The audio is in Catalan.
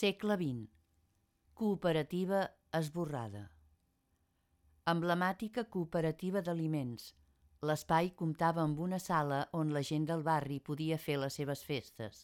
Segle XX. Cooperativa esborrada. Emblemàtica cooperativa d'aliments. L'espai comptava amb una sala on la gent del barri podia fer les seves festes.